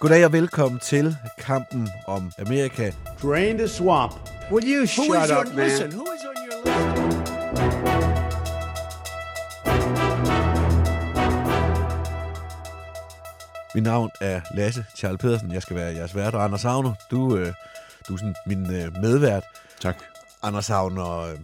Goddag og velkommen til kampen om Amerika. Drain the swamp. Will you Who shut is your, up, man? listen, who is on your list? Mit navn er Lasse Charles Pedersen. Jeg skal være jeres vært, og Anders Havner, du, øh, du er sådan min øh, medvært. Tak. Anders Havner, øh,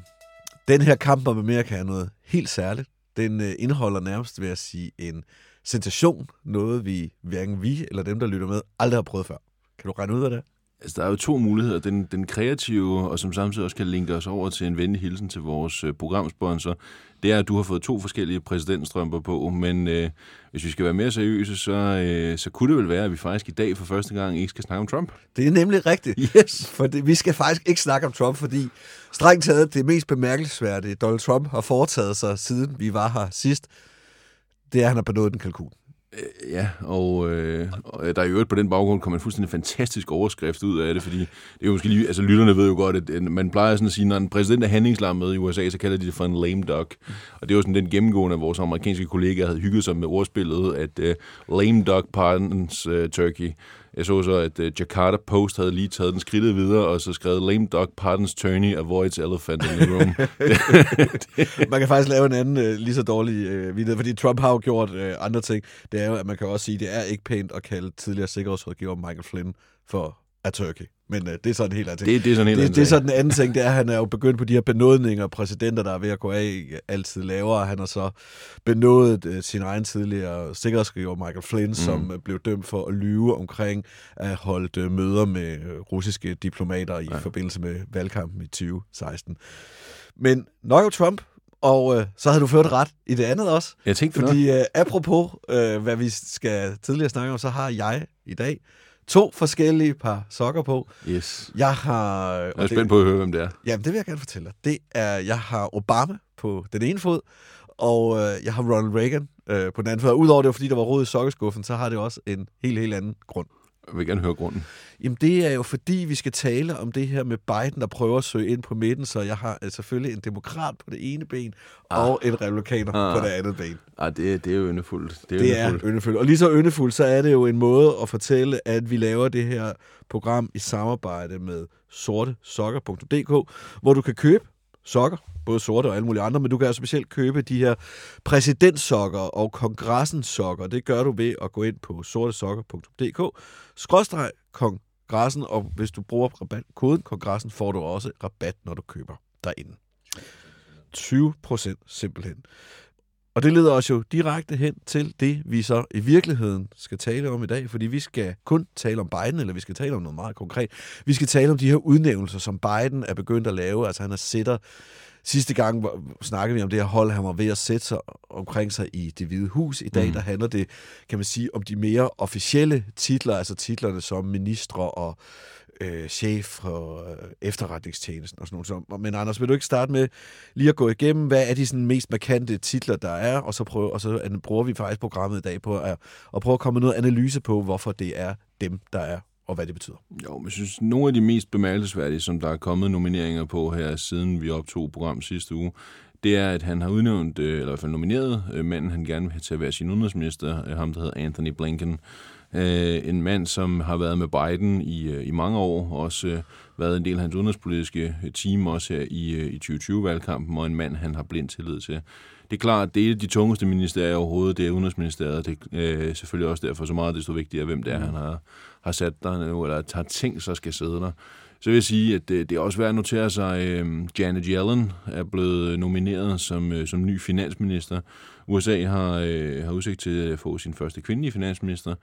den her kamp om Amerika er noget helt særligt. Den øh, indeholder nærmest, vil jeg sige, en sensation. Noget, vi, hverken vi eller dem, der lytter med, aldrig har prøvet før. Kan du regne ud af det? Altså, der er jo to muligheder. Den, den kreative, og som samtidig også kan linke os over til en venlig hilsen til vores øh, programsponsor, det er, at du har fået to forskellige præsidentstrømper på, men øh, hvis vi skal være mere seriøse, så, øh, så kunne det vel være, at vi faktisk i dag for første gang ikke skal snakke om Trump. Det er nemlig rigtigt. Yes! For det, vi skal faktisk ikke snakke om Trump, fordi strengt taget det mest bemærkelsesværdige, Donald Trump har foretaget sig, siden vi var her sidst, det er, at han har benået en kalkun. Øh, ja, og, øh, og der er jo øvrigt på den baggrund kommer en fuldstændig fantastisk overskrift ud af det, fordi det er jo måske lige, altså lytterne ved jo godt, at man plejer sådan at sige, når en præsident er handlingslammet i USA, så kalder de det for en lame duck. Og det er jo sådan den gennemgående af vores amerikanske kollegaer havde hygget sig med ordspillet, at øh, lame duck pardons øh, turkey. Jeg så så, at uh, Jakarta Post havde lige taget den skridtet videre, og så skrevet lame duck pardons tourney, avoids elephant in the room. Man kan faktisk lave en anden uh, lige så dårlig øh, uh, vidighed, fordi Trump har jo gjort uh, andre ting. Det er jo, at man kan også sige, at det er ikke pænt at kalde tidligere sikkerhedsrådgiver Michael Flynn for a turkey. Men øh, det er sådan en helt anden ting. det, det er sådan en helt det, anden det er sag. så den anden ting, det er, at han er jo begyndt på de her benådninger, præsidenter, der er ved at gå af, altid lavere. Han har så benådet øh, sin egen tidligere sikkerhedsrådgiver, Michael Flynn, mm. som øh, blev dømt for at lyve omkring at holde øh, møder med øh, russiske diplomater i ja. forbindelse med valgkampen i 2016. Men nok jo Trump, og øh, så havde du ført ret i det andet også. Jeg tænkte. Fordi øh, apropos, øh, hvad vi skal tidligere snakke om, så har jeg i dag to forskellige par sokker på. Yes. Jeg har... Jeg er spændt på at høre, hvem det er. Jamen, det vil jeg gerne fortælle dig. Det er, jeg har Obama på den ene fod, og øh, jeg har Ronald Reagan øh, på den anden fod. Udover det var, fordi der var rod i sokkeskuffen, så har det også en helt, helt anden grund. Jeg vil gerne høre grunden. Jamen, det er jo fordi, vi skal tale om det her med Biden, der prøver at søge ind på midten, så jeg har øh, selvfølgelig en demokrat på det ene ben, ah. og en republikaner ah. På det andet ben. Ah, det, det er jo yndefuldt. Det er, Det er yndefuldt. yndefuldt. Og lige så yndefuldt, så er det jo en måde at fortælle, at vi laver det her program i samarbejde med sortesokker.dk, hvor du kan købe sokker, både sorte og alle mulige andre, men du kan altså specielt købe de her præsidentsokker og kongressens sokker. Det gør du ved at gå ind på sortesokker.dk, skråstreg kongressen, og hvis du bruger rabatkoden kongressen, får du også rabat, når du køber derinde. 20 procent simpelthen. Og det leder os jo direkte hen til det, vi så i virkeligheden skal tale om i dag, fordi vi skal kun tale om Biden, eller vi skal tale om noget meget konkret. Vi skal tale om de her udnævnelser, som Biden er begyndt at lave. Altså han er sætter Sidste gang snakkede vi om det her hold, han var ved at sætte sig omkring sig i det hvide hus. I dag, mm. der handler det, kan man sige, om de mere officielle titler, altså titlerne som ministre og øh, chef for øh, efterretningstjenesten og sådan noget. Så- Men Anders, vil du ikke starte med lige at gå igennem, hvad er de sådan mest markante titler, der er, og så, prøve, og så bruger vi faktisk programmet i dag på at, at prøve at komme med noget analyse på, hvorfor det er dem, der er, og hvad det betyder. Jo, men jeg synes, nogle af de mest bemærkelsesværdige, som der er kommet nomineringer på her, siden vi optog program sidste uge, det er, at han har udnævnt, øh, eller i hvert fald nomineret, øh, manden, han gerne vil have til at være sin udenrigsminister, øh, ham, der hedder Anthony Blinken. Øh, en mand, som har været med Biden i, øh, i mange år, også øh, været en del af hans udenrigspolitiske øh, team, også her i, øh, i 2020-valgkampen, og en mand, han har blind tillid til. Det er klart, det er de tungeste ministerier overhovedet, det er Udenrigsministeriet. Det er øh, selvfølgelig også derfor så meget desto vigtigere, hvem det er, han har, har sat der nu, eller har tænkt sig skal sidde der. Så vil jeg sige, at det, det er også værd at notere sig, at øh, Janet Yellen er blevet nomineret som, øh, som ny finansminister. USA har, øh, har udsigt til at få sin første kvindelige finansminister.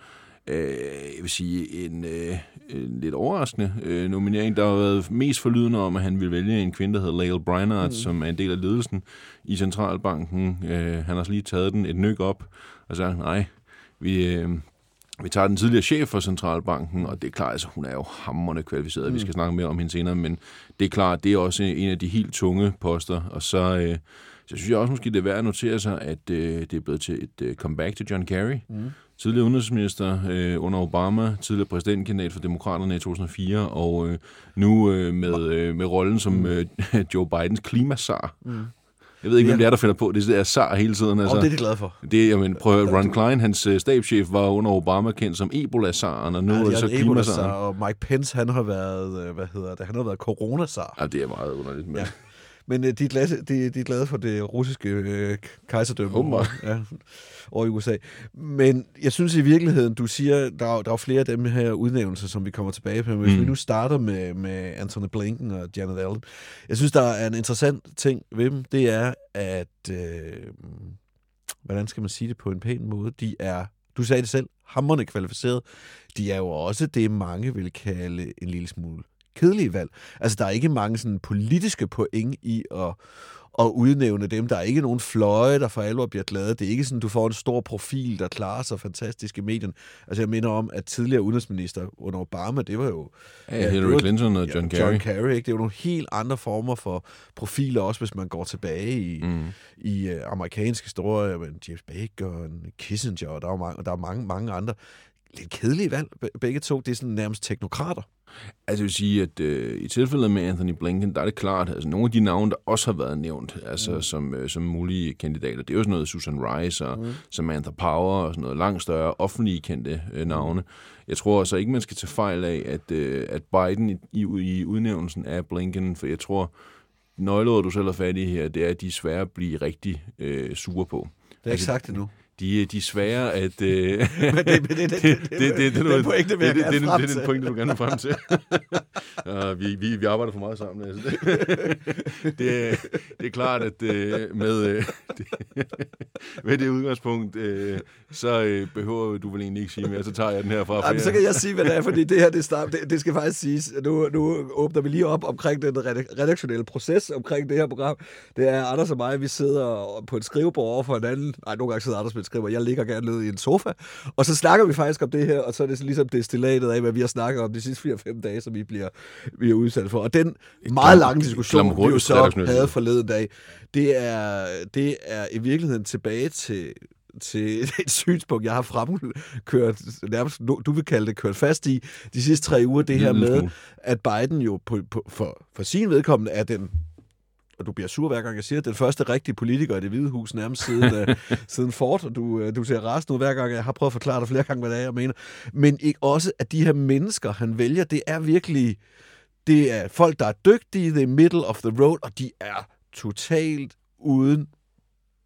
Øh, jeg vil sige, en, øh, en lidt overraskende øh, nominering. Der har været mest forlydende om, at han ville vælge en kvinde, der hedder Lael Brainard, mm. som er en del af ledelsen i Centralbanken. Øh, han har også lige taget den et nyk op og sagt, nej, vi, øh, vi tager den tidligere chef for Centralbanken, og det er klart, altså hun er jo hammerende kvalificeret. Mm. Vi skal snakke mere om hende senere, men det er klart, det er også en af de helt tunge poster. Og så, øh, så synes jeg også måske, det er værd at notere sig, at øh, det er blevet til et øh, comeback til John Kerry. Mm. Tidligere udenrigsminister øh, under Obama, tidligere præsidentkandidat for Demokraterne i 2004, og øh, nu øh, med, øh, med rollen som øh, Joe Bidens klimasar. Mm. Jeg ved ikke, hvem det er, der finder på det. Er SAR hele tiden. Altså, og det er de glade for. Det, jeg men, prøv at Ron Klein, hans øh, stabschef, var under Obama kendt som Ebola-saren, og nu Ja, er de det så klimasaren. og Mike Pence, han har været, øh, hvad hedder det, han har været coronasar. Ja, det er meget underligt. Men... Ja. Men øh, de, er glade, de, de er glade for det russiske øh, kejserdømme Åbenbart. ja, over i USA. Men jeg synes i virkeligheden, du siger, der er, der er flere af dem her udnævnelser, som vi kommer tilbage på. Men hvis Mm. vi nu starter med, med Anthony Blinken og Janet Allen. Jeg synes, der er en interessant ting ved dem. Det er, at... Øh, hvordan skal man sige det på en pæn måde? De er, du sagde det selv, hammerne kvalificeret. De er jo også det, mange vil kalde en lille smule kedelige valg. Altså, der er ikke mange sådan politiske point i at, at udnævne dem. Der er ikke nogen fløje, der for alvor bliver glade. Det er ikke sådan, du får en stor profil, der klarer sig fantastisk i medien. Altså, jeg minder om, at tidligere udenrigsminister under Obama, det var jo... Ja, det Hillary var- Clinton og John Kerry. John Kerry, ikke? Det er jo nogle helt andre former for profiler, også hvis man går tilbage i, Mm. i uh, amerikansk historie, med James Baker, Kissinger, og der er, mange, der er mange, mange andre. Lidt kedelige valg, be- begge to. Det er sådan nærmest teknokrater. Altså jeg vil sige, at øh, i tilfældet med Anthony Blinken, der er det klart, altså nogle af de navne, der også har været nævnt, altså mm. som, øh, som mulige kandidater, det er jo sådan noget Susan Rice og mm. Samantha Power og sådan noget langt større offentlige kendte øh, navne. Jeg tror altså ikke, man skal tage fejl af, at, øh, at Biden i, i, i udnævnelsen af Blinken, for jeg tror, nøgleordet du selv er fat i her, det er, at de er svære at blive rigtig øh, sure på. Det er ikke sagt endnu. De, de er svære at... Øh, Men det, det, det, det, det, det, det, det, den pointe vil jeg det, gerne det, det, frem det, det er til. den pointe, du gerne vil frem til. uh, vi, vi, vi arbejder for meget sammen. Altså. det, er- det er klart, at uh, med, uh, det, med det udgangspunkt, uh, så uh, behøver du vel egentlig ikke sige mere. Så tager jeg den herfra. Ej, men så kan jeg sige, hvad det er, fordi det her, det, start, det, det skal faktisk siges. Nu, nu åbner vi lige op omkring den redak- redaktionelle proces omkring det her program. Det er Anders og mig, vi sidder på et skrivebord over for hinanden. Nej, nogle gange sidder Anders et skrivebord. Jeg ligger gerne nede i en sofa. Og så snakker vi faktisk om det her, og så er det ligesom destillatet af, hvad vi har snakket om de sidste 4-5 dage, som vi bliver, vi er udsat for. Og den meget lange diskussion, vi jo så havde forleden dag, det er, det er i virkeligheden tilbage til til et synspunkt, jeg har fremkørt, nærmest, du vil kalde det kørt fast i, de sidste tre uger, det her med, at Biden jo på, på, for, for sin vedkommende er den, og du bliver sur hver gang jeg siger det, den første rigtige politiker i det hvide hus nærmest siden, uh, siden Ford, og du, uh, du ser rasende ud hver gang, jeg har prøvet at forklare dig flere gange, hvad det er, jeg mener. Men ikke også, at de her mennesker, han vælger, det er virkelig, det er folk, der er dygtige, det er middle of the road, og de er totalt uden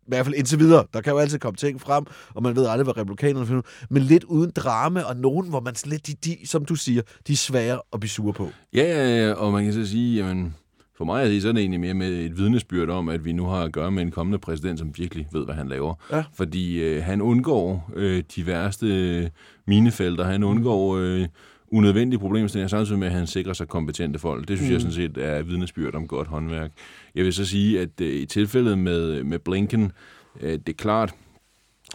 i hvert fald indtil videre. Der kan jo altid komme ting frem, og man ved aldrig, hvad republikanerne finder. Men lidt uden drama, og nogen, hvor man lidt, de, de, som du siger, de er svære at blive sure på. Ja, ja, ja, og man kan så sige, jamen, for mig er det sådan egentlig mere med et vidnesbyrd om, at vi nu har at gøre med en kommende præsident, som virkelig ved, hvad han laver. Ja. Fordi øh, han undgår øh, de værste øh, minefelter, han undgår øh, unødvendige problemstillinger, samtidig med, at han sikrer sig kompetente folk. Det synes mm. jeg sådan set er et vidnesbyrd om godt håndværk. Jeg vil så sige, at øh, i tilfældet med, med Blinken, øh, det er klart,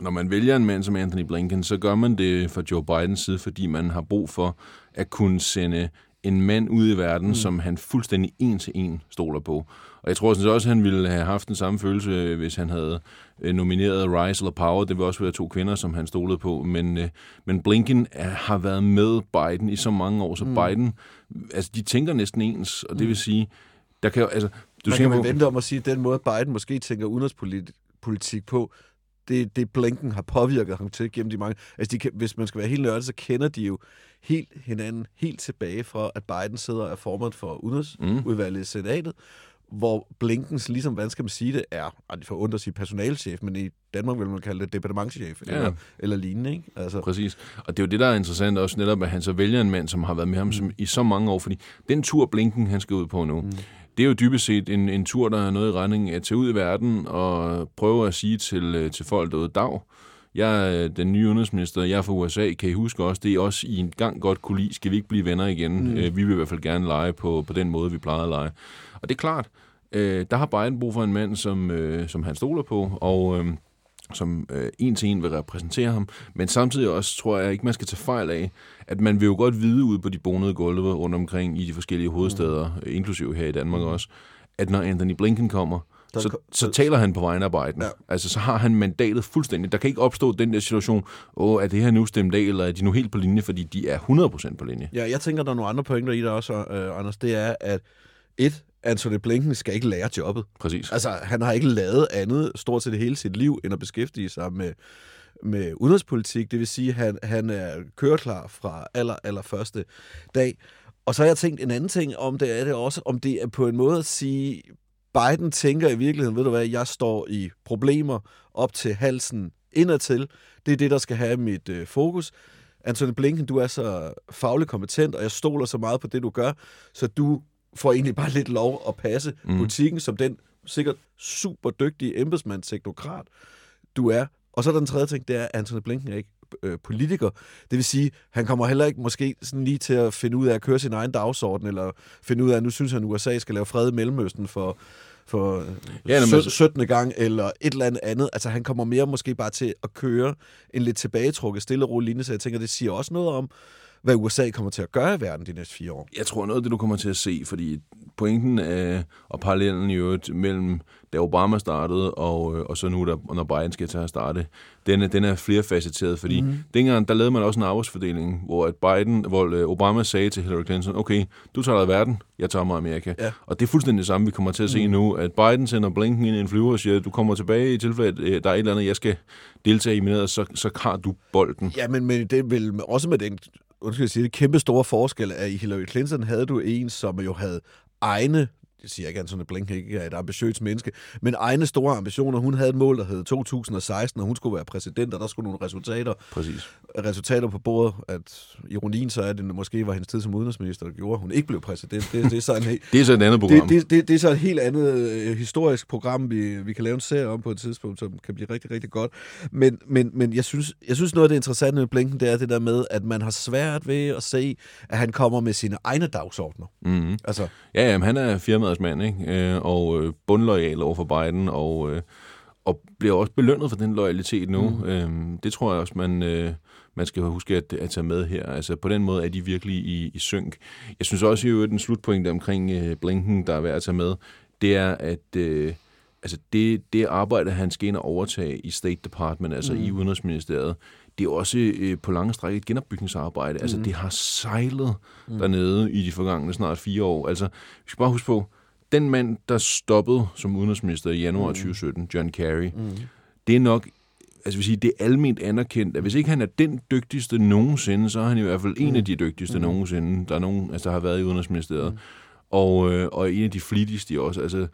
når man vælger en mand som Anthony Blinken, så gør man det fra Joe Bidens side, fordi man har brug for at kunne sende en mand ud i verden, mm. som han fuldstændig en til en stoler på. Og jeg tror sådan også, at han ville have haft den samme følelse, øh, hvis han havde øh, nomineret Rice eller Power. Det vil også være to kvinder, som han stolede på. Men, øh, men Blinken er, har været med Biden i så mange år, så mm. Biden, altså de tænker næsten ens, og det vil sige, der kan jo, altså, du man kan på, vente om at sige, at den måde, Biden måske tænker udenrigspolitik på, det, det Blinken har påvirket ham til gennem de mange... Altså, de, kan- hvis man skal være helt nørdet, så kender de jo helt hinanden helt tilbage fra, at Biden sidder og er formand for udenrigsudvalget i senatet, hvor Blinkens, ligesom, hvad skal man sige det, er, og det forundrer sig personalchef, men i Danmark vil man kalde det departementchef, Ja. eller, eller lignende, ikke? Altså, Præcis. Og det er jo det, der er interessant også netop, at han så vælger en mand, som har været med ham Mm. som, i så mange år. Fordi den tur, Blinken han skal ud på nu, mm. Det er jo dybest set en, en tur, der er noget i retning af at tage ud i verden og prøve at sige til, øh, til folk derude, dag, jeg er den nye udenrigsminister, jeg er fra USA, kan I huske også, det er også i en gang godt kunne lide, skal vi ikke blive venner igen? Mm. Vi vil i hvert fald gerne lege på, på den måde, vi plejede at lege. Og det er klart, øh, der har Biden brug for en mand, som, øh, som han stoler på, og... Øh, som øh, en til en vil repræsentere ham, men samtidig også tror jeg ikke, man skal tage fejl af, at man vil jo godt vide ud på de bonede gulve rundt omkring i de forskellige hovedsteder, mm. inklusive her i Danmark også, at når Anthony Blinken kommer, Der så, så taler han på vegne af Biden. Ja. Altså, så har han mandatet fuldstændig. Der kan ikke opstå den der situation, åh, er det her nu stemt af, eller er de nu helt på linje, fordi de er 100% på linje. Ja, jeg tænker, der er nogle andre pointer i det også, øh, Anders. Det er, at et, Anthony Blinken skal ikke lære jobbet. Præcis. Altså, han har ikke lavet andet stort set hele sit liv, end at beskæftige sig med, med udenrigspolitik. Det vil sige, at han, han er køreklar fra aller, aller første dag. Og så har jeg tænkt en anden ting om det, er det også, om det er på en måde at sige, Biden tænker i virkeligheden, ved du hvad, jeg står i problemer op til halsen indadtil. Det er det, der skal have mit øh, fokus. Anthony Blinken, du er så fagligt kompetent, og jeg stoler så meget på det, du gør, så du får egentlig bare lidt lov at passe mm. butikken som den sikkert super dygtige embedsmand, teknokrat, du er. Og så er der den tredje ting, det er, at Anthony Blinken er ikke øh, politiker. Det vil sige, han kommer heller ikke måske sådan lige til at finde ud af at køre sin egen dagsorden, eller finde ud af, at nu synes han, at USA skal lave fred i Mellemøsten for, for Ja, men sø- altså- 17. gang, eller et eller andet andet. Altså, han kommer mere måske bare til at køre en lidt tilbagetrukket, stille og rolig linje, så jeg tænker, det siger også noget om, hvad USA kommer til at gøre i verden de næste fire år. Jeg tror noget af det, du kommer til at se, fordi pointen er, og parallellen i øvrigt mellem da Obama startede, og, øh, og så nu, der, når Biden skal til at starte, den er, den er flerfacetteret, fordi mm. dengang, der lavede man også en arbejdsfordeling, hvor at Biden, hvor øh, Obama sagde til Hillary Clinton, okay, du tager dig verden, jeg tager mig Amerika. Ja. Og det er fuldstændig det samme, vi kommer til at se mm. nu, at Biden sender Blinken ind i en flyver og siger, du kommer tilbage i tilfælde, at øh, der er et eller andet, jeg skal deltage i, men ellers så, så har du bolden. Ja, men, men det vil også med den undskyld, jeg sige det kæmpe store forskel, at i Hillary Clinton havde du en, som jo havde egne jeg siger ikke, at Anthony Blinken ikke er et ambitiøst menneske, men egne store ambitioner. Hun havde et mål, der hed 2016, og hun skulle være præsident, og der skulle nogle resultater, Præcis. resultater på bordet. At ironien så er, at det måske var hendes tid som udenrigsminister, der gjorde, at hun ikke blev præsident. Det, det er så en Det er så et andet program. det, det, det, det er så et helt andet øh, historisk program, vi, vi kan lave en serie om på et tidspunkt, som kan blive rigtig, rigtig godt. Men, men, men jeg, synes, jeg synes noget af det interessante med Blinken, det er det der med, at man har svært ved at se, at han kommer med sine egne dagsordner. Mm-hmm. Altså, Ja, jamen, han er firmaets mand, ikke? Øh, og øh, bundlojal over for Biden, og, øh, og bliver også belønnet for den loyalitet nu. Mm. Øh, det tror jeg også, man, øh, man skal huske at, at tage med her. Altså, på den måde er de virkelig i, i synk. Jeg synes også, at den slutpointe omkring øh, Blinken, der er værd at tage med, det er, at øh, altså det, det arbejde, han skal ind og overtage i State Department, altså mm. i Udenrigsministeriet, det er også øh, på lange stræk et genopbygningsarbejde. Mm. Altså, det har sejlet mm. dernede i de forgangne snart fire år. Altså, vi skal bare huske på, den mand, der stoppede som udenrigsminister i januar mm. 2017, John Kerry, mm. det er nok altså vil sige, det er almindeligt anerkendt, at hvis ikke han er den dygtigste nogensinde, så er han i hvert fald en af de dygtigste mm. nogensinde, der, er nogen, altså, der har været i Udenrigsministeriet. Mm. Og, øh, og en af de flittigste også. Altså,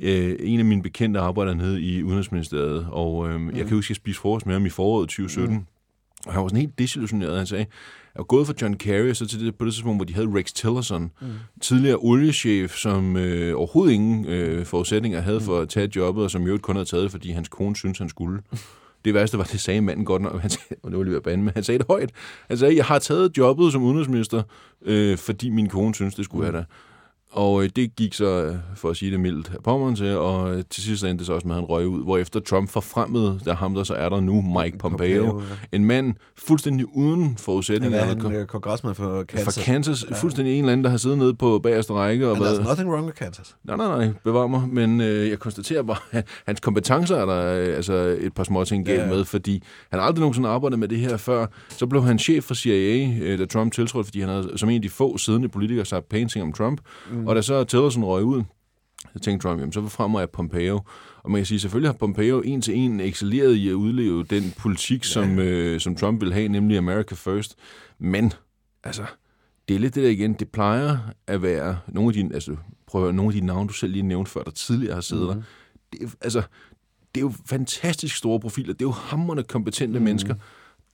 øh, en af mine bekendte arbejder nede i Udenrigsministeriet, og øh, jeg kan huske, at jeg spiste frokost med ham i foråret 2017. Mm. Og han var sådan helt desillusioneret. Han sagde, var gået fra John Kerry, så til det, på det tidspunkt, hvor de havde Rex Tillerson, mm. tidligere oliechef, som øh, overhovedet ingen øh, forudsætninger havde for at tage jobbet, og som øvrigt kun havde taget fordi hans kone syntes, han skulle. Det værste var, det sagde manden godt nok. Han sagde, og det var lige ved bande, men han sagde det højt. Han sagde, jeg har taget jobbet som udenrigsminister, øh, fordi min kone synes, det skulle jeg da. Og øh, det gik så, øh, for at sige det mildt, Pommeren til, og øh, til sidst endte det så også med, at han røg ud, hvor efter Trump forfremmede, der ham der så er der nu, Mike Pompeo, Pompeo, ja. en mand fuldstændig uden han forudsætninger. er Han han øh, kongresmand for Kansas. fra Kansas, ja. fuldstændig en eller anden, der har siddet nede på bagerste række. Og And there's været, nothing wrong with Kansas. nej, nej, nej, bevar mig, men øh, jeg konstaterer bare, at hans kompetencer er der øh, altså et par små ting galt Ja, med, fordi han aldrig nogensinde arbejdet med det her før. Så blev han chef for CIA, øh, da Trump tiltrådte, fordi han havde som en af de få siddende politikere sagt pæne ting om Trump. Mm. Og da så Tillerson røg ud, så tænkte Trump, jamen så fremmer jeg Pompeo. Og man kan sige, selvfølgelig har Pompeo en til en excelleret i at udleve den politik, ja. som, øh, som Trump vil have, nemlig America First. Men, altså, det er lidt det der igen, det plejer at være nogle af dine, altså, prøv at høre, nogle af de navne, du selv lige nævnte før, der tidligere har siddet mm-hmm. der. Det er, altså, det er jo fantastisk store profiler, det er jo hammerne kompetente mm-hmm. mennesker.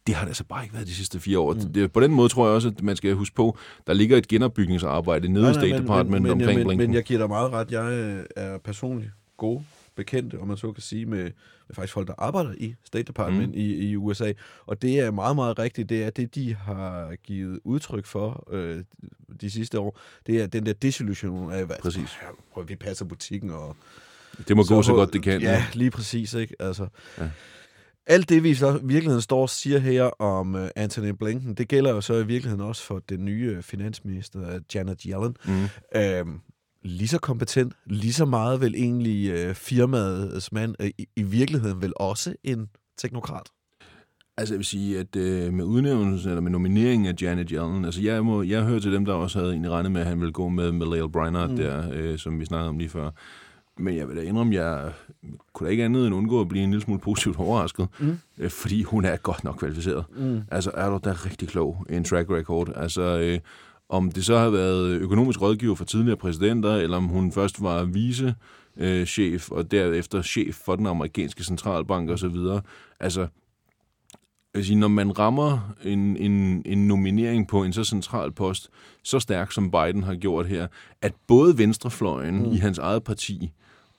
Det har det altså bare ikke været de sidste fire år. Mm. Det, på den måde tror jeg også, at man skal huske på, der ligger et genopbygningsarbejde nede i State Department men, omkring men, Blinken. men jeg giver dig meget ret. Jeg øh, er personligt gode bekendte, om man så kan sige, med, med faktisk folk, der arbejder i State Department mm. i, i USA. Og det er meget, meget rigtigt. Det er det, de har givet udtryk for øh, de sidste år. Det er den der desillusion af, hvad, Præcis. Prøv, vi passer butikken og Det må gå så godt det kan. Ja, lige præcis. Ikke? Altså, Ja. Alt det, vi så i virkeligheden står og siger her om uh, Anthony Blinken, det gælder jo så i virkeligheden også for den nye øh, finansminister, øh, Janet Yellen. Mm. Øhm, lige så kompetent, lige så meget vel egentlig øh, firmaets mand, øh, i, i virkeligheden vel også en teknokrat. Altså, jeg vil sige, at øh, med udnævnelsen, eller med nomineringen af Janet Yellen, altså jeg, må, jeg hører til dem, der også havde egentlig regnet med, at han ville gå med, med Lael Breinart mm. der, øh, som vi snakkede om lige før. Men jeg vil da indrømme, jeg kunne da ikke andet end undgå at blive en lille smule positivt overrasket, mm. øh, fordi hun er godt nok kvalificeret. Mm. Altså, er du da rigtig klog en track record? Altså, øh, om det så har været økonomisk rådgiver for tidligere præsidenter, eller om hun først var vice øh, chef, og derefter chef for den amerikanske centralbank osv. Altså, jeg sige, når man rammer en, en, en nominering på en så central post, så stærk som Biden har gjort her, at både venstrefløjen mm. i hans eget parti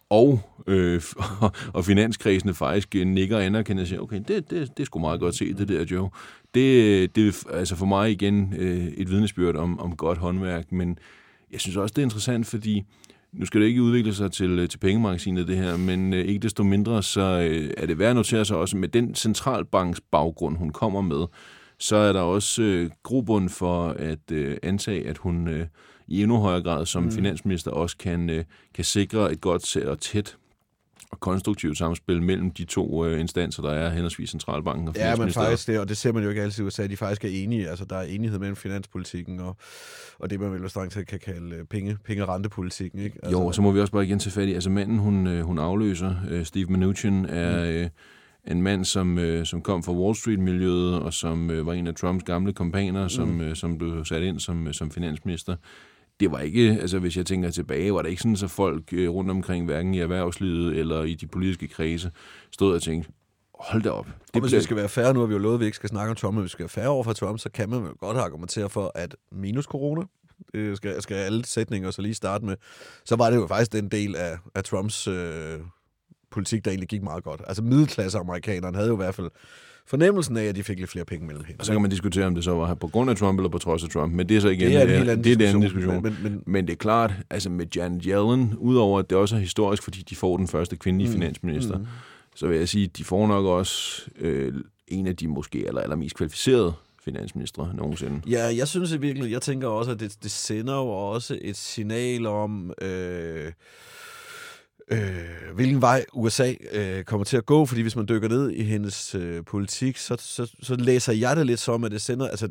og, øh, og finanskredsene faktisk nikker og anerkender og siger, okay, det, det, det er sgu meget godt se, det der, Joe. Det, det er altså for mig igen øh, et vidnesbyrd om, om godt håndværk, men jeg synes også, det er interessant, fordi nu skal det ikke udvikle sig til, øh, til pengemagasinet, det her, men øh, ikke desto mindre, så øh, er det værd at notere sig også, med den centralbanks baggrund, hun kommer med, så er der også øh, grobund for at øh, antage, at hun øh, i endnu højere grad som mm. finansminister også kan, øh, kan sikre et godt og tæt og konstruktivt samspil mellem de to øh, instanser, der er henholdsvis Centralbanken og Ja, men faktisk det, og det ser man jo ikke altid i USA, de faktisk er enige. Altså, der er enighed mellem finanspolitikken og, og det, man vel strengt taget kan kalde øh, penge, penge- og rentepolitikken. Ikke? Altså, Jo, og så må vi også bare igen tage fat i, altså manden, hun, hun afløser, øh, Steve Mnuchin, er øh, en mand, som, øh, som kom fra Wall Street-miljøet, og som øh, var en af Trumps gamle kompaner, som, mm. øh, som blev sat ind som, som finansminister. Det var ikke, altså hvis jeg tænker tilbage, var det ikke sådan, så folk øh, rundt omkring, hverken i erhvervslivet eller i de politiske kredse, stod og tænkte, hold da op. og hvis bliver- vi skal være færre, nu har vi jo lovet, at vi ikke skal snakke om Trump, men vi skal være færre over for Trump, så kan man jo godt argumentere for, at minus corona, øh, skal, skal alle sætninger så lige starte med, så var det jo faktisk den del af, af Trumps øh, politik, der egentlig gik meget godt. Altså middelklasse amerikanerne havde jo i hvert fald fornemmelsen af, at de fik lidt flere penge mellem Og hænderne. så kan man diskutere, om det så var på grund af Trump eller på trods af Trump, men det er så igen Det er en anden det er en diskussion, men- Men, men- men, men det er klart, altså med Janet Yellen, udover at det også er historisk, fordi de får den første kvindelige mm. finansminister, mm. så vil jeg sige, at de får nok også øh, en af de måske aller, allermest kvalificerede finansministre nogensinde. Ja, jeg synes i virkeligheden, jeg tænker også, at det, det sender jo også et signal om, øh, øh, hvilken vej USA øh, kommer til at gå, fordi hvis man dykker ned i hendes øh, politik, så, så, så læser jeg det lidt som, at det sender, altså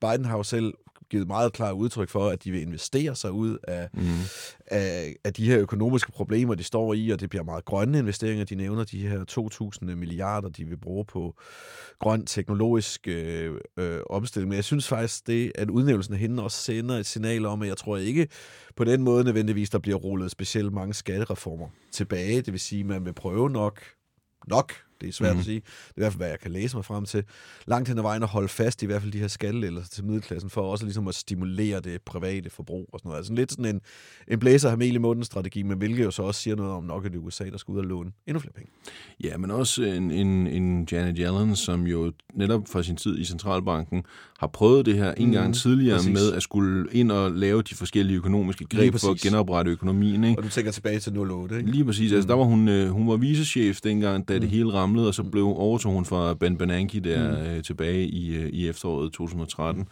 Biden har jo selv givet meget klart udtryk for, at de vil investere sig ud af, mm. af, af de her økonomiske problemer, de står i, og det bliver meget grønne investeringer. De nævner de her 2.000 milliarder, de vil bruge på grøn teknologisk øh, øh, omstilling. Men jeg synes faktisk, det, at udnævnelsen af hende også sender et signal om, at jeg tror ikke på den måde nødvendigvis, der bliver rullet specielt mange skattereformer tilbage. Det vil sige, at man vil prøve nok, nok, det er svært mm. Mhm. at sige, det er i hvert fald, hvad jeg kan læse mig frem til, langt hen ad vejen at holde fast i, i hvert fald de her skattelettelser til middelklassen, for også ligesom at stimulere det private forbrug og sådan noget. Altså lidt sådan en, en blæser have mel i munden strategi, men hvilket jo så også siger noget om nok, at det USA, der skal ud og låne endnu flere penge. Ja, men også en, en, en Janet Yellen, som jo netop fra sin tid i Centralbanken har prøvet det her en gang tidligere præcis. med at skulle ind og lave de forskellige økonomiske greb for at genoprette økonomien. Ikke? Og du tænker tilbage til 08, ikke? Lige præcis. Altså, der var hun, øh, hun var vicechef dengang, da det hele ramlede, og så blev overtog hun fra Ben Bernanke der øh, tilbage i, øh, i efteråret 2013.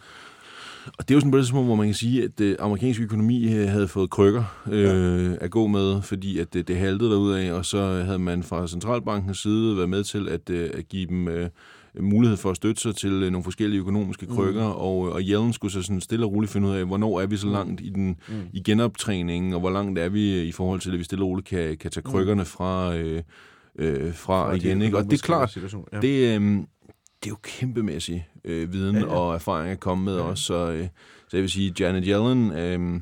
Og det er jo sådan på det tidspunkt, hvor man kan sige, at øh, amerikansk økonomi øh, havde fået krykker øh, at gå med, fordi at det, det haltede derudad, og så havde man fra centralbankens side været med til at, øh, at give dem øh, mulighed for at støtte sig til øh, nogle forskellige økonomiske krykker, mm. og, og Yellen skulle så sådan stille og roligt finde ud af, hvornår er vi så langt i, den, mm. i genoptræningen, og hvor langt er vi i forhold til, at vi stille og roligt kan, kan tage krykkerne fra, øh, øh, fra de igen. Ikke? Og det er klart, ja. det, øhm, det er jo kæmpemæssig øh, viden Ja, ja, ja. ja. og erfaring at komme med ja. også. Så, øh, så jeg vil sige, Janet Yellen, øh,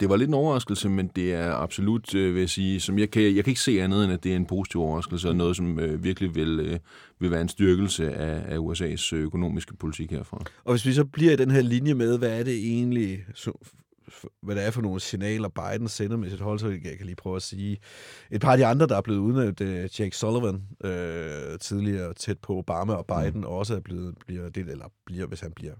det var lidt en overraskelse, men det er absolut, øh, vil jeg sige, som jeg kan, jeg kan ikke se andet end, at det er en positiv overraskelse, og noget, som øh, virkelig vil, øh, vil være en styrkelse af, af USA's økonomiske politik herfra. Og hvis vi så bliver i den her linje med, hvad er det egentlig, så, hvad det er for nogle signaler, Biden sender med sit hold, så jeg kan lige prøve at sige et par af de andre, der er blevet udnævnt, øh, Jake Sullivan, øh, tidligere tæt på Obama og Biden, mm. også er blevet, bliver det, eller bliver, hvis han bliver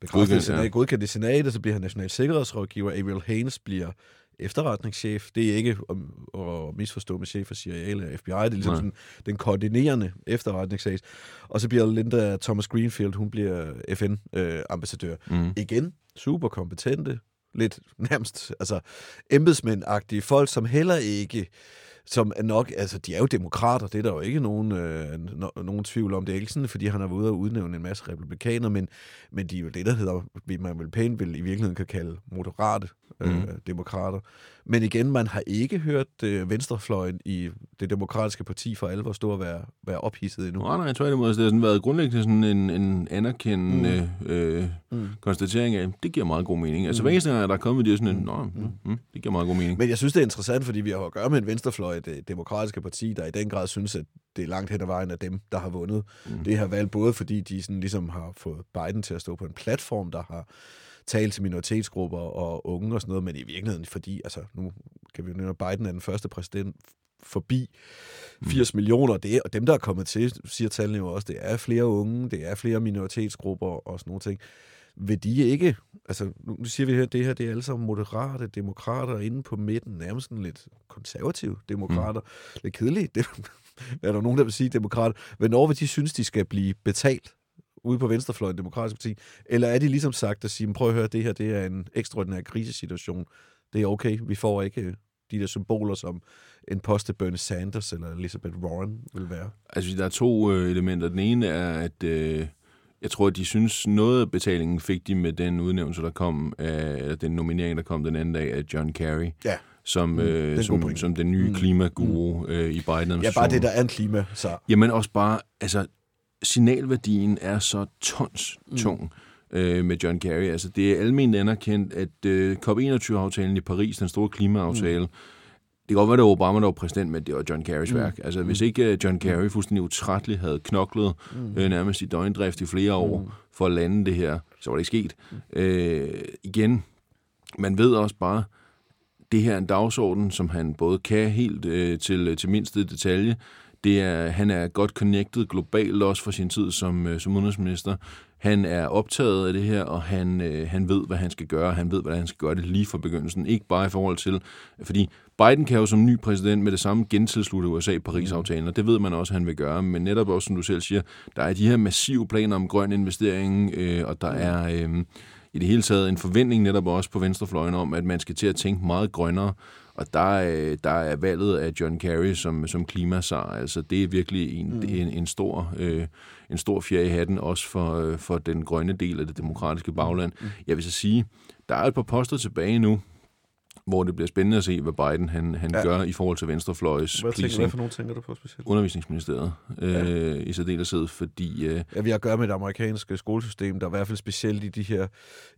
bekræftet Godkendt, i senat, ja. godkendt i senatet, så bliver han national sikkerhedsrådgiver. Ariel Haynes bliver efterretningschef. Det er ikke at, at misforstå med chef for CIA eller FBI. Det er ligesom Nej. sådan, den koordinerende efterretningschef. Og så bliver Linda Thomas Greenfield, hun bliver FN-ambassadør. Mm. Igen, super kompetente, lidt nærmest altså embedsmænd folk, som heller ikke som er nok, altså de er jo demokrater, det er der jo ikke nogen, øh, no, nogen tvivl om. Det er ikke sådan, fordi han har været ude og udnævne en masse republikanere, men, men de er jo det, der hedder, hvad man vil pænt vil i virkeligheden kan kalde moderate øh, Mhm. demokrater. Men igen, man har ikke hørt øh, venstrefløjen i det demokratiske parti for alvor stå og være, være ophidset endnu. Nej, nej, tværtimod. Altså, det har sådan været grundlæggende sådan en, en anerkendende mm. øh, Mm. konstatering af, det giver meget god mening. Altså, hver eneste gang, der er kommet, det er sådan en, nå, mm. Mm, det giver meget god mening. Men jeg synes, det er interessant, fordi vi har at gøre med en venstrefløj, det demokratiske parti, der i den grad synes, at det er langt hen ad vejen af dem, der har vundet Mm. mm. det her valg, både fordi de sådan ligesom har fået Biden til at stå på en platform, der har talt til minoritetsgrupper og unge og sådan noget, men i virkeligheden fordi, altså nu kan vi jo nævne, Biden er den første præsident forbi 80 mm. millioner, det og dem, der er kommet til, siger tallene jo også, det er flere unge, det er flere minoritetsgrupper og sådan nogle ting. Vil de ikke, altså nu siger vi her, det her, det er alle sammen moderate demokrater inde på midten, nærmest sådan lidt konservative demokrater. Mm. Lidt kedeligt, det er der nogen, der vil sige demokrater. Hvornår vil de synes, de skal blive betalt ude på venstrefløjen, demokratisk parti? Eller er de ligesom sagt at sige, prøv at høre, det her det er en ekstraordinær krisesituation. Det er okay, vi får ikke øh, de der symboler, som en post til Bernie Sanders eller Elizabeth Warren vil være. Altså, der er to øh, elementer. Den ene er, at øh, jeg tror, at de synes, noget af betalingen fik de med den udnævnelse, der kom, af, eller den nominering, der kom den anden dag af John Kerry, Ja, som, det er øh, som, som den nye Mm. klimaguru øh, i biden ja bare det, der er en klima, så Jamen også bare, altså, signalværdien er så tons tung mm. øh, med John Kerry. Altså, det er almindeligt anerkendt, at øh, COP21-aftalen i Paris, den store klimaaftale, mm. det kan godt være, det var Obama, der var præsident, men det var John Kerrys mm. værk. Altså, hvis ikke øh, John Kerry fuldstændig utrætteligt havde knoklet mm. øh, nærmest i døgndrift i flere år mm. for at lande det her, så var det ikke sket. Mm. Øh, igen, man ved også bare, det her er en dagsorden, som han både kan helt øh, til, til mindste detalje. Det er, han er godt connected globalt også for sin tid som, øh, som udenrigsminister. Han er optaget af det her, og han, øh, han ved, hvad han skal gøre. Han ved, hvordan han skal gøre det lige fra begyndelsen. Ikke bare i forhold til... Fordi Biden kan jo som ny præsident med det samme gentilslutte USA Paris-aftalen, og det ved man også, han vil gøre. Men netop også, som du selv siger, der er de her massive planer om grøn investering, øh, og der er... Øh, i det hele taget en forventning netop også på venstrefløjen om, at man skal til at tænke meget grønnere. Og der er, der er valget af John Kerry som, som klimasar. Altså det er virkelig en, mm. en, en, stor, øh, en stor fjer i hatten, også for, øh, for den grønne del af det demokratiske bagland. Mm. Jeg vil så sige, der er et par poster tilbage nu, hvor det bliver spændende at se, hvad Biden han, han ja. Ja. gør i forhold til venstrefløjs hvad, tænker, pleasing. hvad for nogle tænker du på specielt? Undervisningsministeriet øh, i særdeleshed, fordi... Øh, Ja, vi har at gøre med det amerikanske skolesystem, der er i hvert fald specielt i de her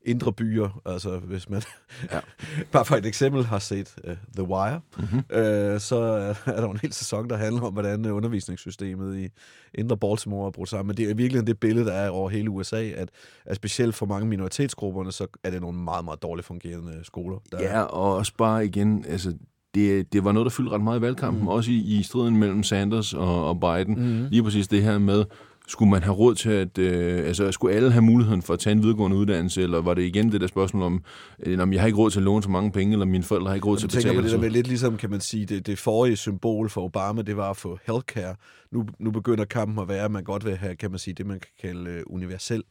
indre byer. Altså, hvis man Ja. ja. bare for et eksempel har set uh, The Wire, mm-hmm. uh, så er, er der en hel sæson, der handler om, hvordan uh, undervisningssystemet i indre Baltimore er brudt sammen. Men det er virkelig det billede, der er over hele USA, at, at specielt for mange minoritetsgrupperne, så er det nogle meget, meget dårligt fungerende skoler. Der Ja, og også bare igen, altså, det, det var noget, der fyldte ret meget i valgkampen, mm. også i, i striden mellem Sanders og, og Biden. Mm. Lige præcis det her med, skulle man have råd til at, øh, altså skulle alle have muligheden for at tage en videregående uddannelse, eller var det igen det der spørgsmål om, øh, om jeg har ikke råd til at låne så mange penge, eller mine forældre har ikke råd til Jeg at tænker på betale. det der med lidt ligesom, kan man sige, det, det forrige symbol for Obama, det var at få healthcare. Nu, nu begynder kampen at være, at man godt vil have, kan man sige, det man kan kalde øh, universel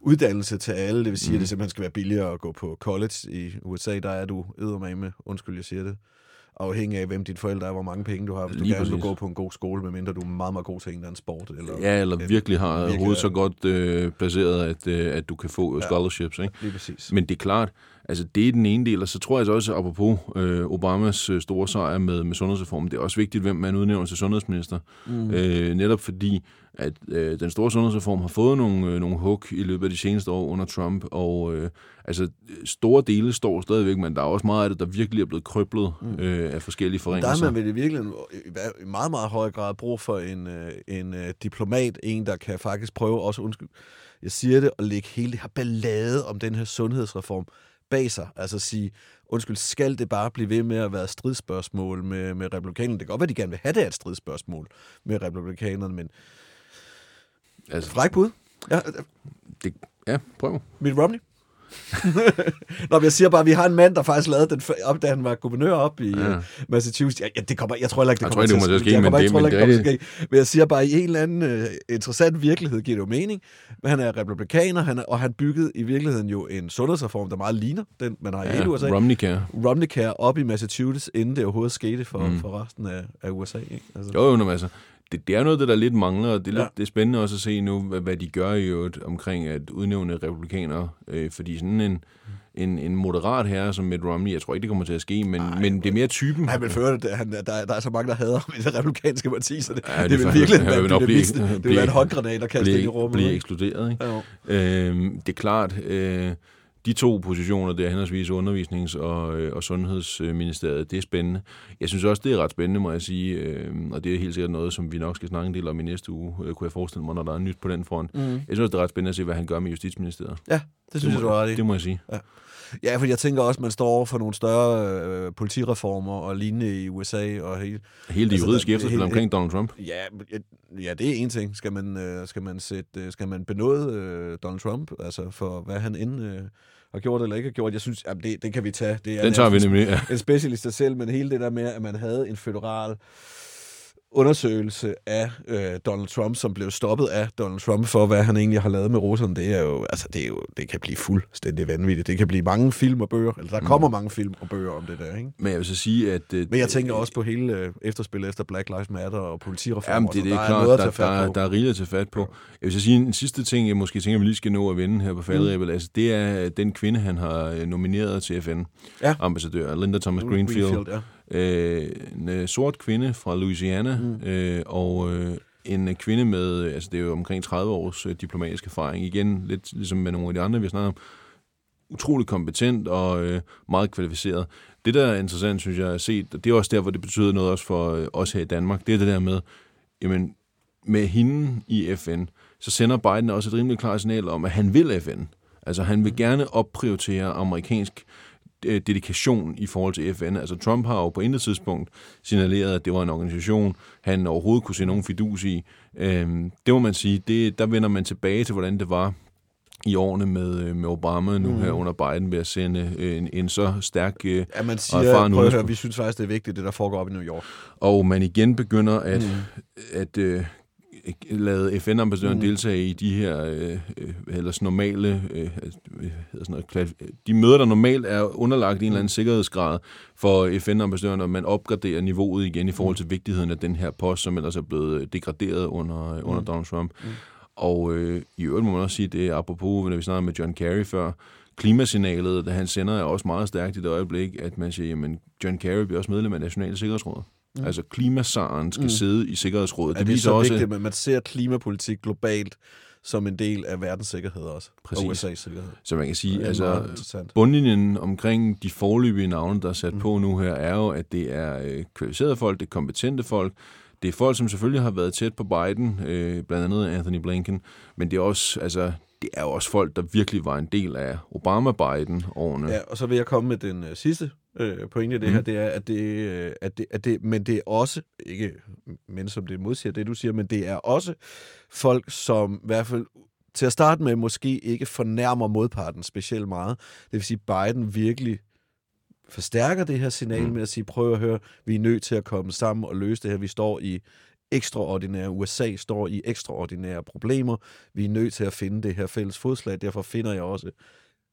uddannelse til alle. Det vil sige, mm. at det simpelthen skal være billigere at gå på college i USA. Der er du med, undskyld, jeg siger det, afhængig af, hvem dine forældre er, hvor mange penge du har, hvis du Lige gerne vil gå på en god skole, medmindre du er meget, meget god til en eller anden sport. Eller, Ja, eller virkelig har virkelig hovedet så godt øh, placeret, at, øh, at du kan få ja. scholarships. Ikke? Lige præcis. Men det er klart, altså det er den ene del, og så tror jeg så også, apropos øh, Obamas øh, store sejr med, med sundhedsreformen, det er også vigtigt, hvem man udnævner til sundhedsminister. Mm. Øh, netop fordi, at øh, den store sundhedsreform har fået nogle, øh, nogle hug i løbet af de seneste år under Trump, og øh, altså store dele står stadigvæk, men der er også meget af det, der virkelig er blevet krøblet øh, af forskellige Der forringelser. er man vel i virkeligheden i meget, meget høj grad brug for en, øh, en øh, diplomat, en, der kan faktisk prøve også, undskyld, jeg siger det, at lægge hele det her ballade om den her sundhedsreform bag sig. Altså sige, undskyld, skal det bare blive ved med at være et stridsspørgsmål med, med republikanerne? Det kan godt være, de gerne vil have det et stridsspørgsmål med republikanerne, men Altså, fræk bud. Ja, det, ja, prøv. Mitt Romney. Nå, men jeg siger bare, at vi har en mand, der faktisk lavede den, op, da han var guvernør op i Ja. ja. Massachusetts. Ja, ja, det kommer, jeg tror heller ikke, det Jeg kommer tror det kommer til at ske, Jeg tror ikke, det er kommer til at ske. Men jeg siger bare, at i en eller anden uh, interessant virkelighed giver det jo mening. Men han er republikaner, han er, og han byggede i virkeligheden jo en sundhedsreform, der meget ligner den, man har i hele USA. Romneycare. Romneycare op i Massachusetts, inden det overhovedet skete for, mm. for resten af, af USA. Ikke? Altså, Jo, jo, altså, det, det er noget, det der lidt mangler, og det er, lidt, Ja. det er spændende også at se nu, hvad, hvad de gør i øvrigt omkring at udnævne republikanere, øh, fordi sådan en, en, en moderat herre som Mitt Romney, jeg tror ikke, det kommer til at ske, men, Ej, men det er mere typen. Han vil føre det, han, der, der er så mange, der hader ham i det republikanske parti, så det, Ja, det det, vil virkelig være nok blive- dynamist. Det vil blive- være en håndgranat, der kaster ind i blive, rummet. blive ekskluderet. Ikke? Ja, jo. Øhm, det er klart, øh, de to positioner, der er henholdsvis undervisnings- og, øh, og sundhedsministeriet, det er spændende. Jeg synes også, det er ret spændende, må jeg sige, øh, og det er helt sikkert noget, som vi nok skal snakke en del om i næste uge, øh, kunne jeg forestille mig, når der er nyt på den front. Mm. Jeg synes også, det er ret spændende at se, hvad han gør med Justitsministeriet. Ja, det synes jeg, du ret i. Det må jeg sige. Ja, for jeg tænker også, at man står over for nogle større øh, politireformer og lignende i USA. Og hele, Hele det Altså, juridiske efterspil omkring Donald Trump. ja, ja, det er en ting. Skal man, øh, skal man, sætte, skal man benåde øh, Donald Trump altså for, hvad han end øh, har gjort eller ikke har gjort? Jeg synes, jamen, det, det kan vi tage. Det er Den tager vi nemlig. Ja. en specialist selv, men hele det der med, at man havde en federal undersøgelse af øh, Donald Trump, som blev stoppet af Donald Trump for, hvad han egentlig har lavet med russerne, det er jo, altså det, er jo, det kan blive fuldstændig vanvittigt. Det kan blive mange film og bøger, eller der kommer mange film og bøger om det der, ikke? Men jeg vil så sige, at... øh, Men jeg tænker også på hele øh, efterspillet efter Black Lives Matter og politireformer. Jamen, det, det er, der klart, noget der, der, på. der er rigeligt at tage fat på. Jeg vil så sige, en sidste ting, jeg måske tænker, vi lige skal nå at vende her på faldrebet, mm. altså, det er den kvinde, han har øh, nomineret til FN-ambassadør, Linda Thomas Greenfield. Greenfield ja. Øh, en sort kvinde fra Louisiana, mm. øh, og øh, en kvinde med, altså det er jo omkring 30 års øh, diplomatisk erfaring. Igen, lidt ligesom med nogle af de andre, vi har snakket om. Utrolig kompetent og øh, meget kvalificeret. Det, der er interessant, synes jeg, at se, og det er også der, hvor det betyder noget også for øh, os her i Danmark, det er det der med, jamen, med hende i FN, så sender Biden også et rimelig klart signal om, at han vil FN. Altså, han vil gerne opprioritere amerikansk øh, dedikation i forhold til FN. Altså Trump har jo på intet tidspunkt signaleret, at det var en organisation, han overhovedet kunne se nogen fidus i. Øhm, det må man sige, det, der vender man tilbage til, hvordan det var i årene med, øh, med Obama, nu Mm. her under Biden, ved at sende øh, en, en så stærk... Øh, Ja, man Og siger, erfaren prøv at høre, vi synes faktisk, det er vigtigt, det der foregår op i New York. og man igen begynder at, Mm. at øh, lade FN-ambassadøren Mm. mm. deltage i de her øh, øh, ellers normale, øh, hvad hedder sådan noget, de møder, der normalt er underlagt en eller anden sikkerhedsgrad for FN-ambassadøren, og man opgraderer niveauet igen i forhold til vigtigheden af den her post, som ellers er blevet degraderet under, mm. under Donald Trump. Mm. Mm. Og øh, i øvrigt må man også sige, det er apropos, når vi snakker med John Kerry før, klimasignalet, da han sender, er også meget stærkt i det øjeblik, at man siger, jamen John Kerry bliver også medlem af Nationale Sikkerhedsråd. Mm. Altså klimasaren skal Mm. sidde i Sikkerhedsrådet. Ja, det er viser så også, vigtigt, at man ser klimapolitik globalt som en del af verdens sikkerhed også. Præcis. Og USA's sikkerhed. så man kan sige, Det altså bundlinjen omkring de forløbige navne, der er sat mm. på nu her, er jo, at det er øh, kvalificerede folk, det er kompetente folk, det er folk, som selvfølgelig har været tæt på Biden, øh, blandt andet Anthony Blinken, men det er også, altså, det er jo også folk, der virkelig var en del af Obama-Biden-årene. Ja, og så vil jeg komme med den øh, sidste øh, pointe i det Mm. her, det er, at det, øh, at det, at det, men det er også, ikke men som det modsiger det, du siger, men det er også folk, som i hvert fald til at starte med måske ikke fornærmer modparten specielt meget. Det vil sige, Biden virkelig forstærker det her signal Mm. med at sige, prøv at høre, vi er nødt til at komme sammen og løse det her. Vi står i ekstraordinære, USA står i ekstraordinære problemer. Vi er nødt til at finde det her fælles fodslag. Derfor finder jeg også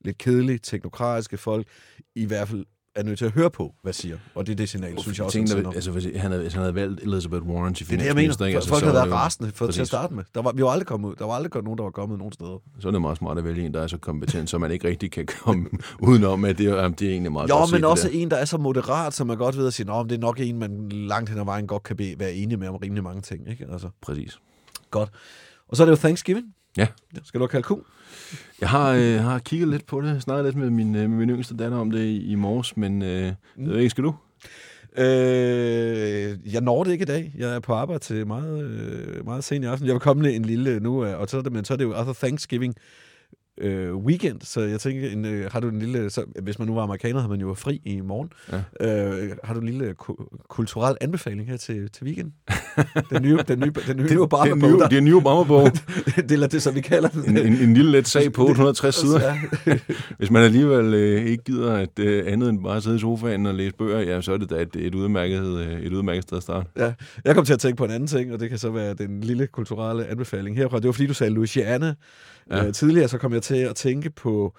lidt kedelige, teknokratiske folk, i hvert fald er nødt til at høre på, hvad siger. Og det er det signal, synes jeg også, tænker, altså, hvis han havde, hvis han havde valgt Elizabeth Warren til Det er det, jeg mener. Altså, folk havde været rasende for, til at starte med. Der var, vi var aldrig kommet ud. Der var aldrig nogen, der var kommet nogen steder. Så er det meget smart at vælge en, der er så kompetent, så man ikke rigtig kan komme udenom, at det, er- det er egentlig meget Jo, set, men det også en, der er så moderat, som man godt ved at sige, at det er nok en, man langt hen ad vejen godt kan be, være enig med om rimelig mange ting. Ikke? Altså, Præcis. godt. Og så er det jo Thanksgiving. Ja. Skal du have kalkun? Jeg har, øh, har kigget lidt på det, snakket lidt med min, øh, min yngste datter om det i, i morges, men øh, mm. jeg ved ikke, skal du? Øh, jeg når det ikke i dag. Jeg er på arbejde til meget, øh, meget sent i aften. Jeg vil komme med en lille nu, øh, og så er det, men så er det jo også Thanksgiving øh, weekend, så jeg tænker, en, øh, har du en lille, så, hvis man nu var amerikaner, havde man jo fri i morgen. Ja. Øh, har du en lille ku- kulturel anbefaling her til, til weekend? Den nye, den nye, den nye Det Obama-bog, en ny, der- det er en ny Obama-bog. det er det, som vi kalder den. En, en, en lille let sag på 860 sider. Ja. Hvis man alligevel øh, ikke gider at øh, andet end bare sidde i sofaen og læse bøger, ja, så er det da et, et, udmærket, øh, et udmærket sted at starte. Ja, jeg kom til at tænke på en anden ting, og det kan så være den lille kulturelle anbefaling herfra. Det var fordi, du sagde Louisiana ja. Øh, tidligere, så kom jeg til at tænke på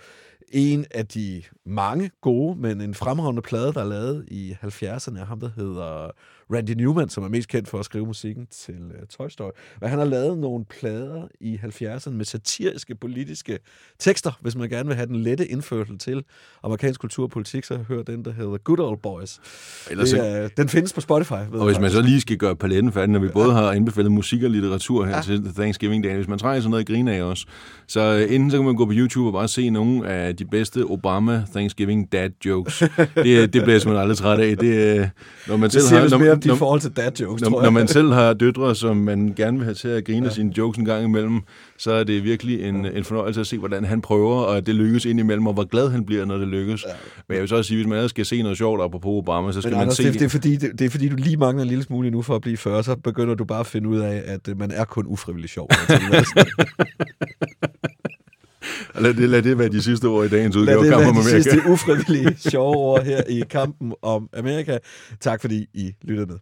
en af de mange gode, men en fremragende plade, der er lavet i 70'erne ham, der hedder Randy Newman, som er mest kendt for at skrive musikken til uh, Toy Story. Og han har lavet nogle plader i 70'erne med satiriske politiske tekster, hvis man gerne vil have den lette indførsel til amerikansk kultur og politik, så hør den, der hedder Good Old Boys. Ellers, Det er, den findes på Spotify. Ved og hvis man så lige skal gøre paletten færdig, når vi både har anbefalet musik og litteratur her Ja. til Thanksgiving-dagen, hvis man trænger sådan noget at grine af også, så øh, enten så kan man gå på YouTube og bare se nogle af de bedste Obama Thanksgiving dad jokes. det, det bliver jeg simpelthen aldrig træt af. Det, øh, når man Det selv har, når, dit når, forhold til dad jokes, når, tror når jeg. man selv har døtre, som man gerne vil have til at grine ja. sine jokes en gang imellem, så er det virkelig en, en fornøjelse at se, hvordan han prøver, og at det lykkes indimellem, og hvor glad han bliver, når det lykkes. Ja. Men jeg vil så også sige, hvis man ellers skal se noget sjovt apropos Obama, så skal Men man Anders, se... det, det, er fordi, det, det er fordi, du lige mangler en lille smule endnu for at blive 40, så begynder du bare at finde ud af, at øh, man er kun ufrivillig sjov. Lad det, lad det være de sidste ord i dagens Lad udgave det af være Kampen om de Amerika. sidste ufrivillige sjove ord her i kampen om Amerika. Tak fordi I lyttede med.